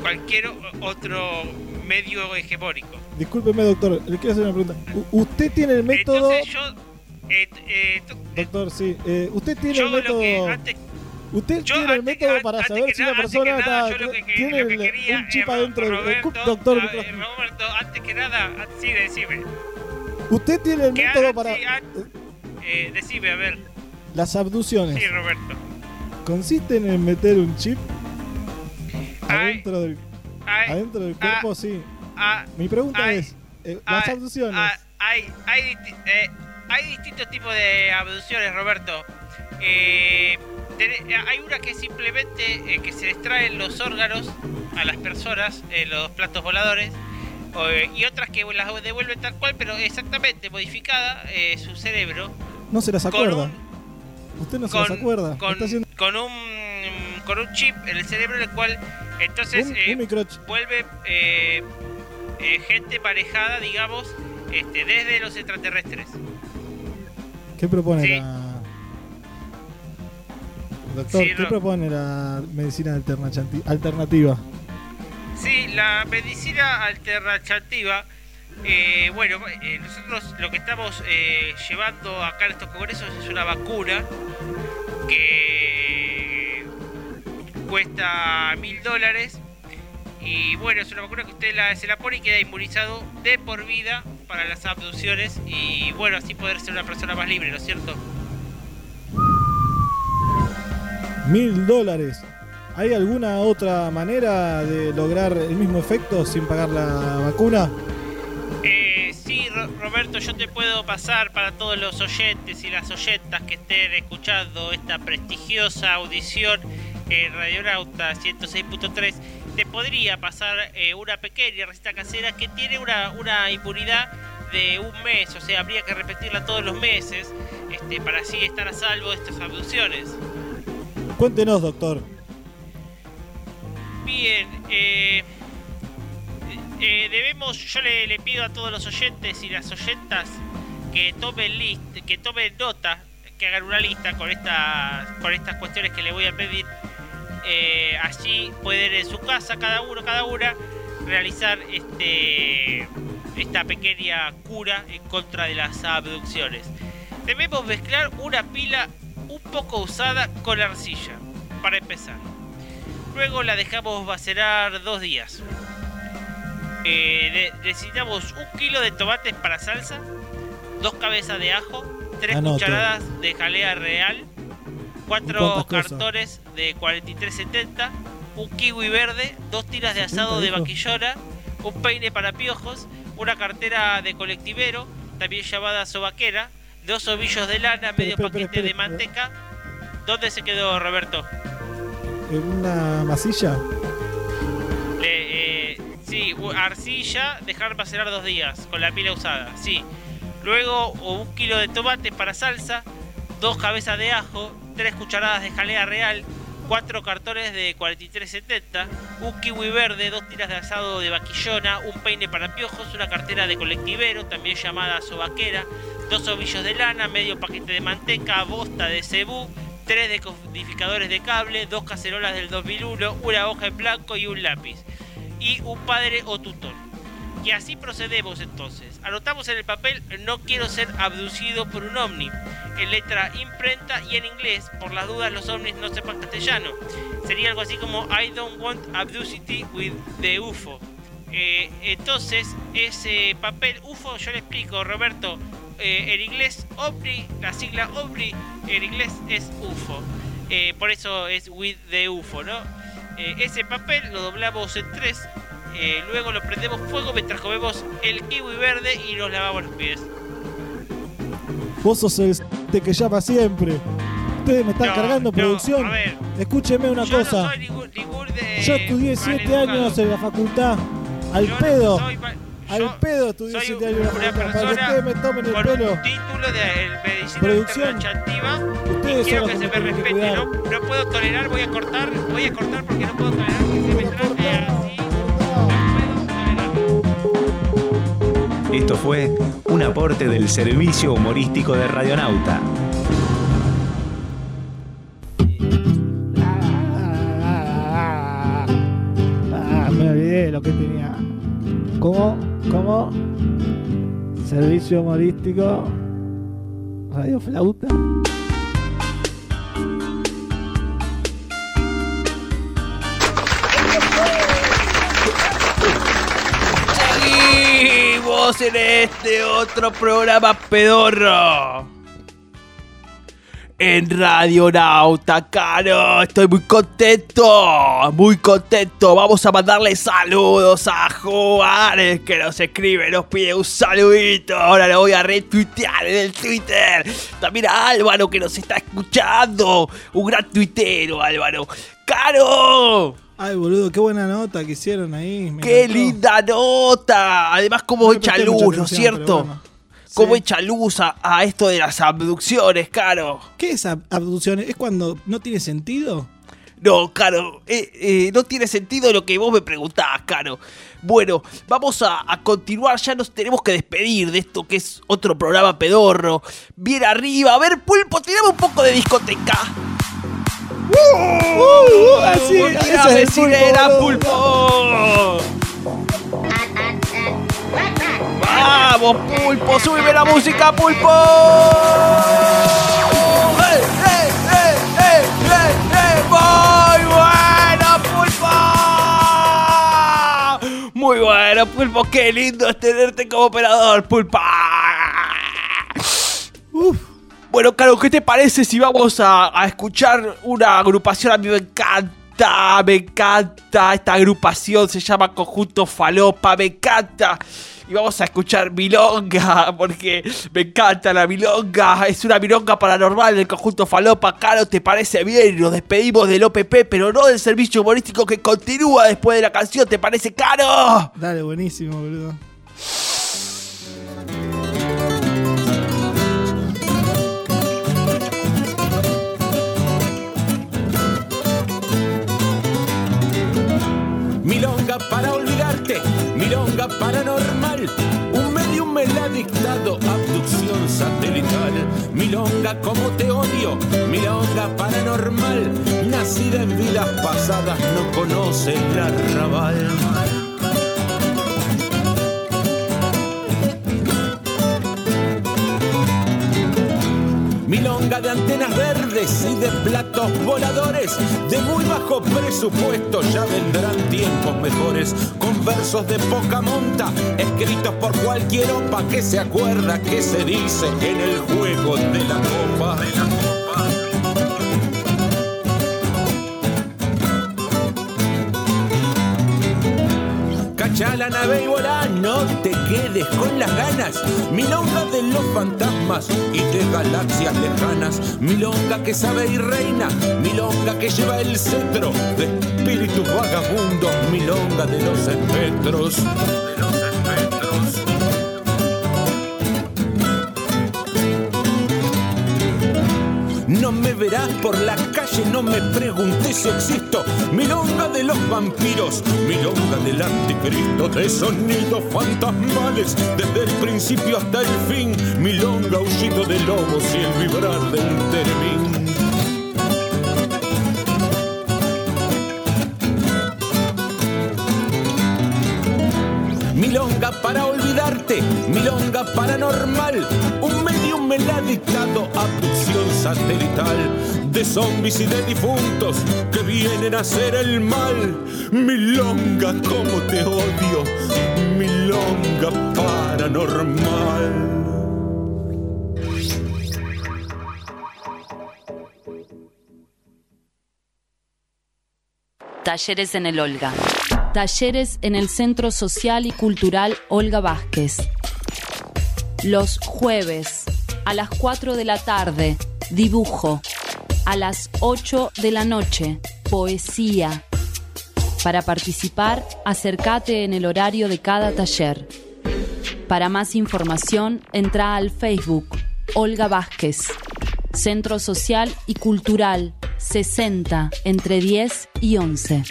cualquier otro medio hegemónico. Discúlpeme, doctor, le quiero hacer una pregunta. U- ¿Usted tiene el método... Entonces yo, eh, eh, Doctor, sí. eh, ¿Usted tiene yo el método... que antes ¿Usted Yo tiene el método an- para saber que si una nada- que persona nada, está- que que- tiene que quería, un chip adentro del Roberto, doctor ah, Microsoft? eh, Roberto, antes que nada, ah, sí, decime. Usted tiene el Que método para sí, ah, eh, decime, a ver. las abducciones. Sí, Roberto. ¿Consiste en meter un chip Ay, adentro del, ay, adentro del ah, cuerpo? Sí. ah, Mi pregunta es, eh, las ah, abducciones, hay, hay, disti- eh, hay distintos tipos de abducciones, Roberto. Eh, Tene- hay una que simplemente eh, que se les traen los órganos a las personas, eh, los platos voladores, eh, y otras que las devuelven tal cual, pero exactamente modificada eh, su cerebro No se las acuerda. Usted no se las acuerda. con, Está haciendo con un con un chip en el cerebro en el cual entonces un, eh, un vuelve eh, eh, gente manejada, digamos, este, desde los extraterrestres. ¿Qué propone Sí. la. Doctor, Sí, ¿qué no. propone la medicina alternati- alternativa? Sí, la medicina alternativa, eh, bueno, eh, nosotros lo que estamos eh, llevando acá en estos congresos es una vacuna que cuesta mil dólares y bueno, es una vacuna que usted la- se la pone y queda inmunizado de por vida para las abducciones y bueno, así poder ser una persona más libre, ¿no es cierto? Mil dólares. ¿Hay alguna otra manera de lograr el mismo efecto sin pagar la vacuna? Eh, sí, Ro- Roberto, yo te puedo pasar para todos los oyentes y las oyentas que estén escuchando esta prestigiosa audición en Radionauta 106.3. Te podría pasar eh, una pequeña receta casera que tiene una, una inmunidad de un mes, o sea, habría que repetirla todos los meses este, para así estar a salvo de estas abducciones. Cuéntenos, doctor. Bien, eh, eh, debemos, yo le, le pido a todos los oyentes y las oyentas que tomen list, que tomen nota, que hagan una lista con estas, con estas cuestiones que le voy a pedir. Eh, allí pueden en su casa, cada uno, cada una, realizar este esta pequeña cura en contra de las abducciones. Debemos mezclar una pila un poco usada con arcilla, para empezar. Luego la dejamos macerar dos días. Eh, ne- necesitamos un kilo de tomates para salsa, dos cabezas de ajo, tres Anoto. cucharadas de jalea real, cuatro ¿Cuántas cosas? cartones de 43.70, un kiwi verde, dos tiras de 70 asado de dijo. vaquillona, un peine para piojos, una cartera de colectivero, también llamada sobaquera, dos ovillos de lana, medio paquete de manteca. ¿Dónde se quedó Roberto? ¿En una masilla? Arcilla, dejar macerar dos días con la pila usada, sí. Luego un kilo de tomate para salsa, dos cabezas de ajo, tres cucharadas de jalea real, cuatro cartones de 43.70, un kiwi verde, dos tiras de asado de vaquillona, un peine para piojos, una cartera de colectivero, también llamada sobaquera, dos ovillos de lana, medio paquete de manteca, bosta de cebú, tres decodificadores de cable, dos cacerolas del 2001, una hoja en blanco y un lápiz. Y un padre o tutor. Y así procedemos entonces. Anotamos en el papel no quiero ser abducido por un ovni. En letra imprenta y en inglés, por las dudas los ovnis no sepan castellano. Sería algo así como I don't want abducity with the UFO. Eh, entonces, ese papel UFO, yo le explico, Roberto, eh, en inglés OVNI, la sigla OVNI en inglés es UFO. Eh, por eso es with the UFO, ¿no? Eh, ese papel lo doblamos en tres, eh, luego lo prendemos fuego mientras comemos el kiwi verde y nos lavamos los pies. Vos sos el de que llama siempre. Ustedes me están No, cargando no, producción. a ver. Escúcheme una Yo no cosa. soy ningún, ningún de Yo estudié siete años en la facultad. Al Yo pedo. soy Al pedo estudié soy siete años en la una facultad. Para que persona ustedes me tomen el con pelo. un título de eh, medicina Producción. alternativa Ustedes y quiero son que los se que me que respete. No, no puedo tolerar, voy a cortar, voy a cortar porque no puedo tolerar que se me trate así. Esto fue un aporte del servicio humorístico de Radionauta. Ah, me olvidé lo que tenía. ¿Cómo? Servicio humorístico. Radio Flauta. Seguimos en este otro programa pedorro. En Radio Nauta, Caro. Estoy muy contento, muy contento. Vamos a mandarle saludos a Juárez que nos escribe, nos pide un saludito. Ahora lo voy a retuitear en el Twitter. También a Álvaro que nos está escuchando. Un gran tuitero, Álvaro. ¡Caro! Ay, boludo, qué buena nota que hicieron ahí. me ¡Qué encantó. linda nota! Además, cómo No echa luz, ¿no es cierto? Cómo Sí. echa luz a, esto de las abducciones, Caro. ¿Qué es ab- abducción? ¿Es cuando no tiene sentido? No, Caro, eh, eh, no tiene sentido lo que vos me preguntás, Caro. Bueno, vamos a, a continuar, ya nos tenemos que despedir de esto que es otro programa pedorro. Bien arriba, a ver, Pulpo, tirame un poco de discoteca. ¡Uh! así, es el sirena, pulpo, pulpo. Pulpo, súbeme la música, Pulpo. ¡Eh, eh, eh, eh, eh, eh! ¡Muy bueno, Pulpo! Muy bueno, Pulpo, qué lindo es tenerte como operador, Pulpa. Bueno, Caro, ¿qué te parece si vamos a, a escuchar una agrupación? A mí me encanta, me encanta. Esta agrupación se llama Conjunto Falopa, me encanta. Y vamos a escuchar Milonga, porque me encanta la Milonga. Es una Milonga paranormal del Conjunto Falopa. Caro, ¿te parece bien? Nos despedimos del OPP, pero no del servicio humorístico que continúa después de la canción. ¿Te parece, Caro? Dale, buenísimo, boludo. Milonga para dictado, abducción satelital. Milonga como te odio, milonga paranormal. Nacida en vidas pasadas, no conoce el arrabal. Milonga de antenas verdes y de platos voladores. De muy bajo presupuesto ya vendrán tiempos mejores. Con versos de poca monta, escritos por cualquier opa que se acuerda que se dice en el juego de la copa. De la copa. Cacha la nave y volá, no te quedes con las ganas. Milonga de los fantasmas y de galaxias lejanas. Milonga que sabe y reina, milonga que lleva el cetro de espíritus vagabundos. Milonga. De los espectros. Me verás por la calle, no me preguntes si existo. Milonga de los vampiros, milonga del anticristo, de sonidos fantasmales, desde el principio hasta el fin. Milonga aullido de lobos y el vibrar de un. Milonga para olvidarte, milonga paranormal. Un medium me la ha dictado, abducción satelital. De zombies y de difuntos que vienen a hacer el mal. Milonga, como te odio, milonga paranormal. Talleres en el Olga. Talleres en el Centro Social y Cultural Olga Vázquez. Los jueves a las 4 de la tarde, dibujo. A las 8 de la noche, poesía. Para participar, acércate en el horario de cada taller. Para más información, entra al Facebook Olga Vázquez. Centro Social y Cultural 60 entre 10 y 11.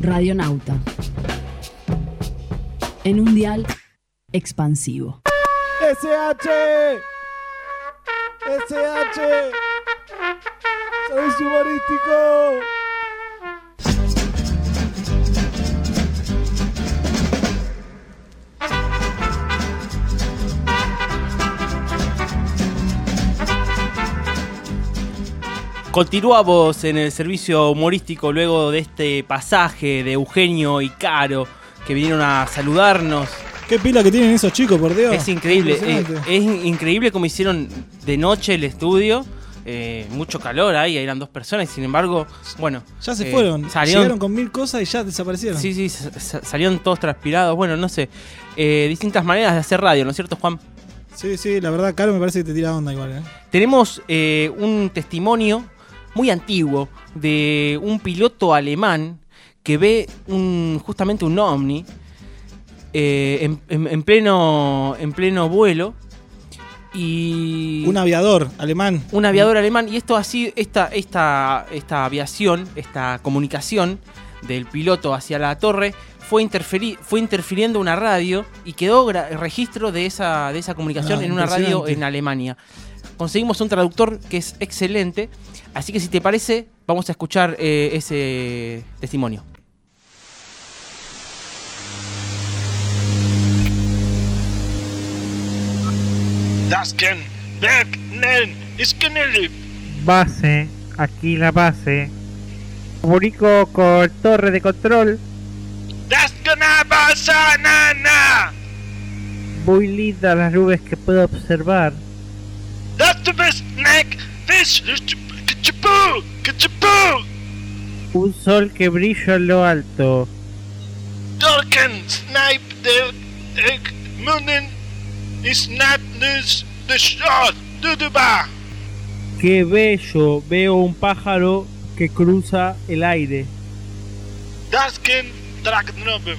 Radionauta. En un dial expansivo. SH. SH. Soy humorístico. Continuamos en el servicio humorístico luego de este pasaje de Eugenio y Caro que vinieron a saludarnos Qué pila que tienen esos chicos, por Dios. Es increíble, eh, es increíble como hicieron de noche el estudio. eh, mucho calor ahí, eran dos personas y sin embargo, bueno. ya se eh, fueron. salieron- Llegaron con mil cosas y ya desaparecieron. Sí, sí, sa- sa- salieron todos transpirados. Bueno, no sé. eh, distintas maneras de hacer radio, ¿no es cierto, Juan? Sí, sí, la verdad, Caro me parece que te tira onda igual. Tenemos un testimonio muy antiguo de un piloto alemán que ve un, justamente un ovni eh, en, en- en pleno, en pleno vuelo. Y Un aviador alemán. un aviador alemán y esto así esta esta esta aviación esta comunicación del piloto hacia la torre fue interferi- fue interfiriendo una radio y quedó registro de esa de esa comunicación Ah, en una radio en Alemania conseguimos un traductor que es excelente así que si te parece vamos a escuchar eh, ese testimonio Das kann nennen, ist Genelli. Base, aquí la base. Comunico con torre de control. Das Ganabasanana. Muy lindas las nubes que puedo observar. Das bist Neck, Kachapu. Un sol que brilla en lo alto. Dolken, Snipe, der Egg, Munden, ist not this, the shot, Duduba. Qué bello, veo un pájaro que cruza el aire. Das Kind, Dragnobem.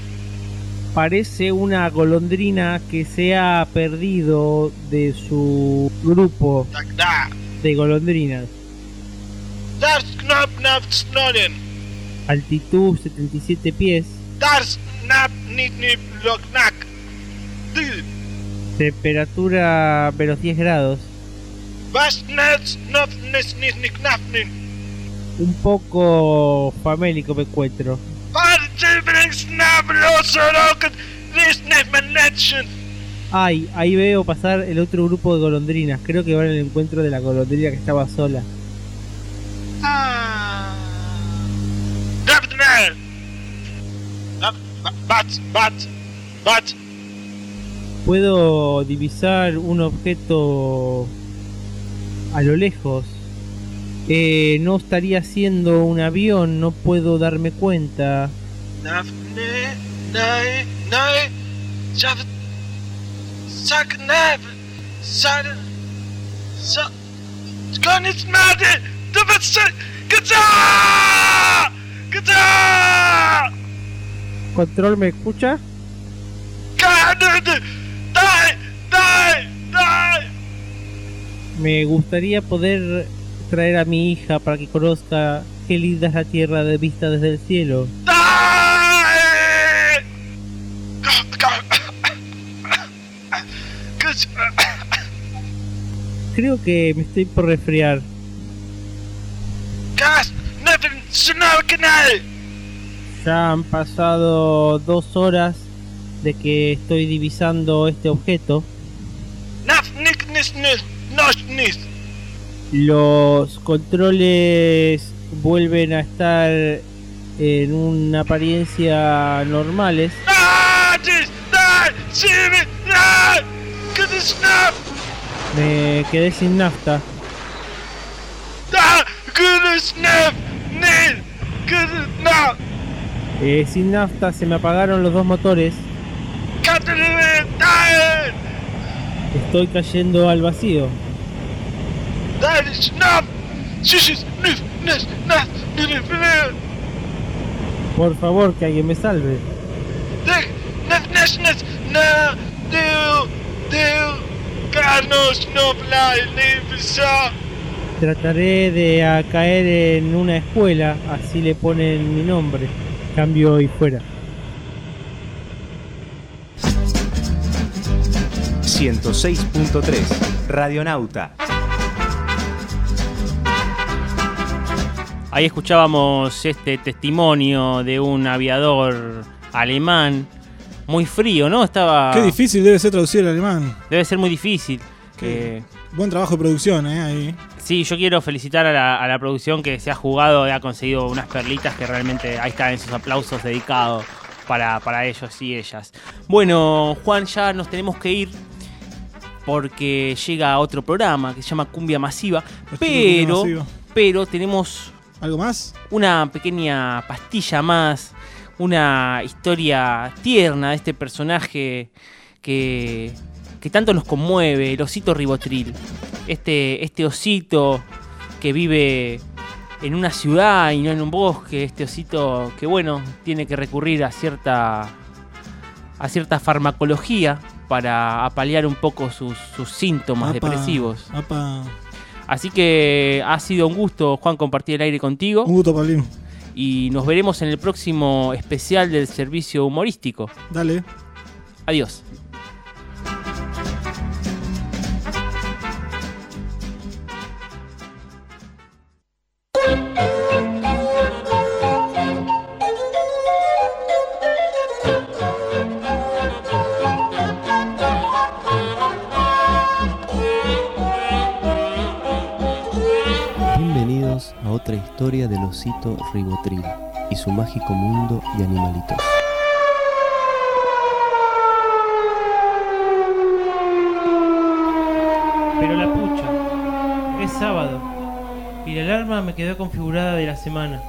Parece una golondrina que se ha perdido de su grupo de golondrinas. Altitud 77 pies. Temperatura menos 10 grados. Un poco famélico me encuentro. Ay, ahí veo pasar el otro grupo de golondrinas. Creo que van al encuentro de la golondrina que estaba sola. Ah. Bat, bat, bat. Puedo divisar un objeto a lo lejos. Eh, no estaría siendo un avión, no puedo darme cuenta. ¿Control me escucha? Me gustaría poder traer a mi hija para que conozca qué linda es la tierra de vista desde el cielo. Creo que me estoy por resfriar. Ya han pasado dos horas de que estoy divisando este objeto. Los controles vuelven a estar en una apariencia normales. Me quedé sin nafta. Eh, sin nafta se me apagaron los dos motores. Estoy cayendo al vacío. Por favor, que alguien me salve. Trataré de a caer en una escuela, así le ponen mi nombre. Cambio y fuera. 106.3 Radionauta. Ahí escuchábamos este testimonio de un aviador alemán. Muy frío, ¿no? Estaba. Qué difícil debe ser traducir al alemán. Debe ser muy difícil. Qué Eh, Buen trabajo de producción, ¿eh? Ahí. sí, yo quiero felicitar a la, a la producción que se ha jugado y ha conseguido unas perlitas que realmente ahí están esos aplausos dedicados para, para ellos y ellas. Bueno, Juan, ya nos tenemos que ir porque llega otro programa que se llama Cumbia Masiva, pero, Masiva. pero tenemos ¿Algo más? una pequeña pastilla más, una historia tierna de este personaje que, que tanto nos conmueve, el osito ribotril. Este, este osito que vive en una ciudad y no en un bosque, este osito que bueno, tiene que recurrir a cierta a cierta farmacología para apalear un poco sus, sus síntomas Apa, depresivos. apa. Así que ha sido un gusto, Juan, compartir el aire contigo. Un gusto, Pablín. Y nos veremos en el próximo especial del servicio humorístico. Dale. Adiós. Historia del osito Ribotril y su mágico mundo de animalitos. Pero la pucha, es sábado y la alarma me quedó configurada de la semana.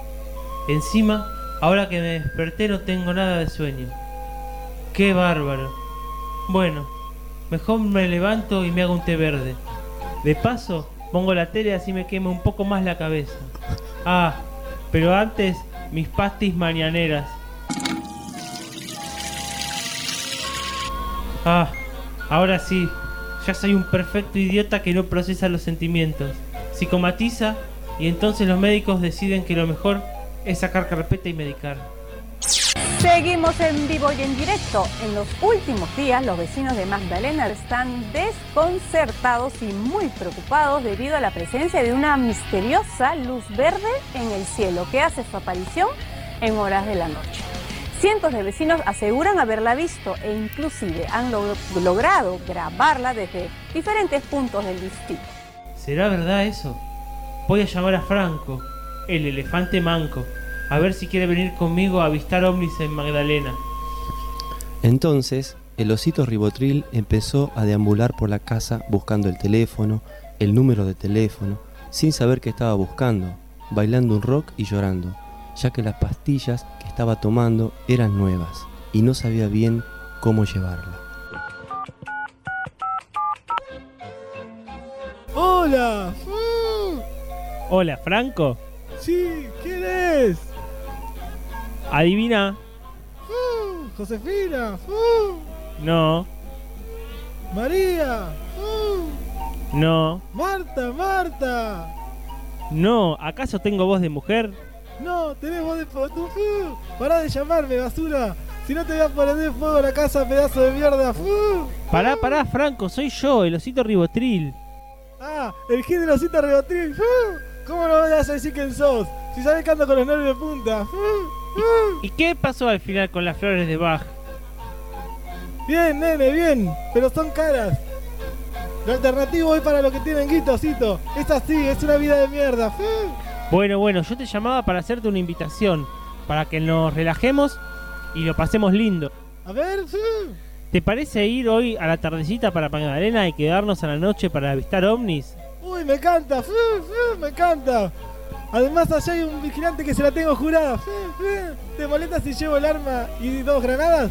Encima, ahora que me desperté no tengo nada de sueño. ¡Qué bárbaro! Bueno, mejor me levanto y me hago un té verde. De paso, pongo la tele así me quema un poco más la cabeza. Ah, pero antes, mis pastis mañaneras. Ah, ahora sí, ya soy un perfecto idiota que no procesa los sentimientos. Psicomatiza y entonces los médicos deciden que lo mejor es sacar carpeta y medicar. Seguimos en vivo y en directo. En los últimos días, los vecinos de Magdalena están desconcertados y muy preocupados debido a la presencia de una misteriosa luz verde en el cielo que hace su aparición en horas de la noche. Cientos de vecinos aseguran haberla visto e inclusive han log- logrado grabarla desde diferentes puntos del distrito. ¿Será verdad eso? Voy a llamar a Franco, el elefante manco, a ver si quiere venir conmigo a avistar ovnis en Magdalena. Entonces, el osito Ribotril empezó a deambular por la casa buscando el teléfono, el número de teléfono, sin saber qué estaba buscando, bailando un rock y llorando, ya que las pastillas que estaba tomando eran nuevas y no sabía bien cómo llevarla. ¡Hola! Hola, Franco. Sí, ¿quién es? Adivina. Mm, Josefina. Mm, No, María. Mm, no, Marta, Marta. no. ¿Acaso tengo voz de mujer? No, tenés voz de Pará de llamarme, basura. Si no te voy a poner fuego a la casa, pedazo de mierda. Pará, pará, Franco, soy yo, el osito ribotril. Ah, el hit de los citas Ribotril. ¿Cómo no me vas a decir quién sos? Si sabes que ando con los nervios de punta. ¿Y qué pasó al final con las flores de Bach? Bien, nene, bien. Pero son caras. Lo alternativo es para los que tienen guitosito. Es así, es una vida de mierda. Bueno, bueno, yo te llamaba para hacerte una invitación, para que nos relajemos y lo pasemos lindo. A ver. mm. ¿Te parece ir hoy a la tardecita para Magdalena y quedarnos a la noche para avistar ovnis? Uy, me encanta. Me encanta. Además, allá hay un vigilante que se la tengo jurada. ¿Te molesta si llevo el arma y dos granadas?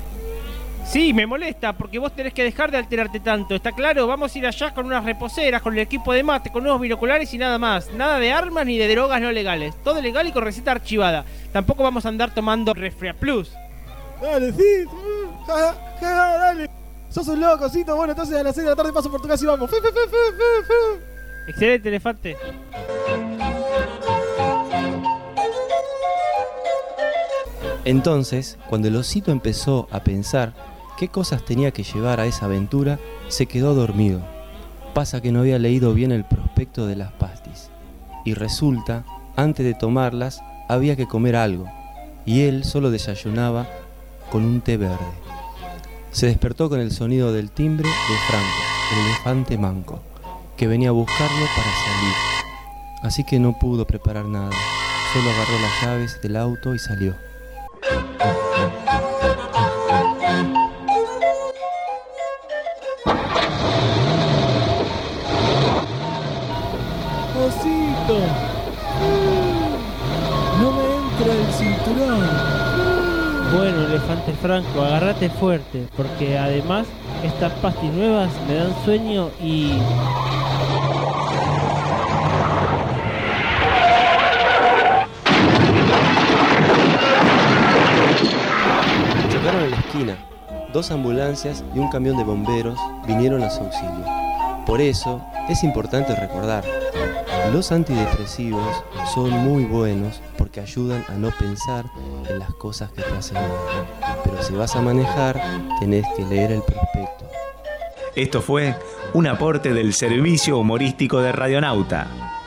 Sí, me molesta porque vos tenés que dejar de alterarte tanto, ¿está claro? Vamos a ir allá con unas reposeras, con el equipo de mate, con unos binoculares y nada más. Nada de armas ni de drogas no legales. Todo legal y con receta archivada. Tampoco vamos a andar tomando Refria Plus. Dale, sí. ja, ja, ja, dale. Sos un lococito. Bueno, entonces a las 6 de la tarde paso por tu casa y vamos. Excelente, elefante. Entonces, cuando el osito empezó a pensar qué cosas tenía que llevar a esa aventura, se quedó dormido. Pasa que no había leído bien el prospecto de las pastis. Y resulta, antes de tomarlas, había que comer algo. Y él solo desayunaba con un té verde. Se despertó con el sonido del timbre de Franco, el elefante manco, que venía a buscarlo para salir. Así que no pudo preparar nada, solo agarró las llaves del auto y salió. Osito. No me entra el cinturón. Bueno, elefante franco, agárrate fuerte, porque además estas pastis nuevas me dan sueño y... Dos ambulancias y un camión de bomberos vinieron a su auxilio. Por eso es importante recordar, los antidepresivos son muy buenos porque ayudan a no pensar en las cosas que te hacen mal. Pero si vas a manejar, tenés que leer el prospecto. Esto fue un aporte del servicio humorístico de Radionauta.